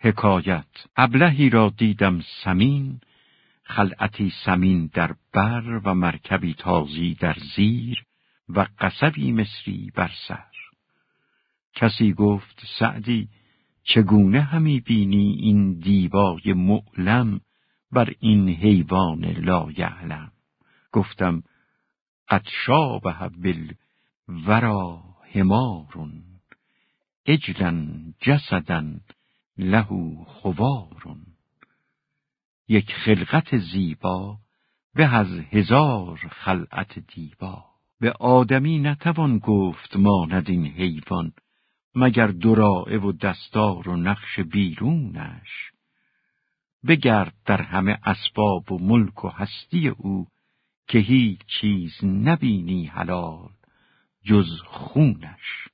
حکایت. ابلهی را دیدم سمین خلعتی سمین در بر و مرکبی تازی در زیر و قصبی مصری بر سر. کسی گفت سعدی چگونه همی بینی این دیبای معلم بر این حیوان لایعلم گفتم قد شابه بل ورا همارون اجلن جسدن لهو خوارون یک خلقت زیبا به از هزار خلعت دیبا. به آدمی نتوان گفت ماند این حیوان مگر دراعه و دستار و نقش بیرونش. بگرد در همه اسباب و ملک و هستی او که هیچ چیز نبینی حلال جز خونش.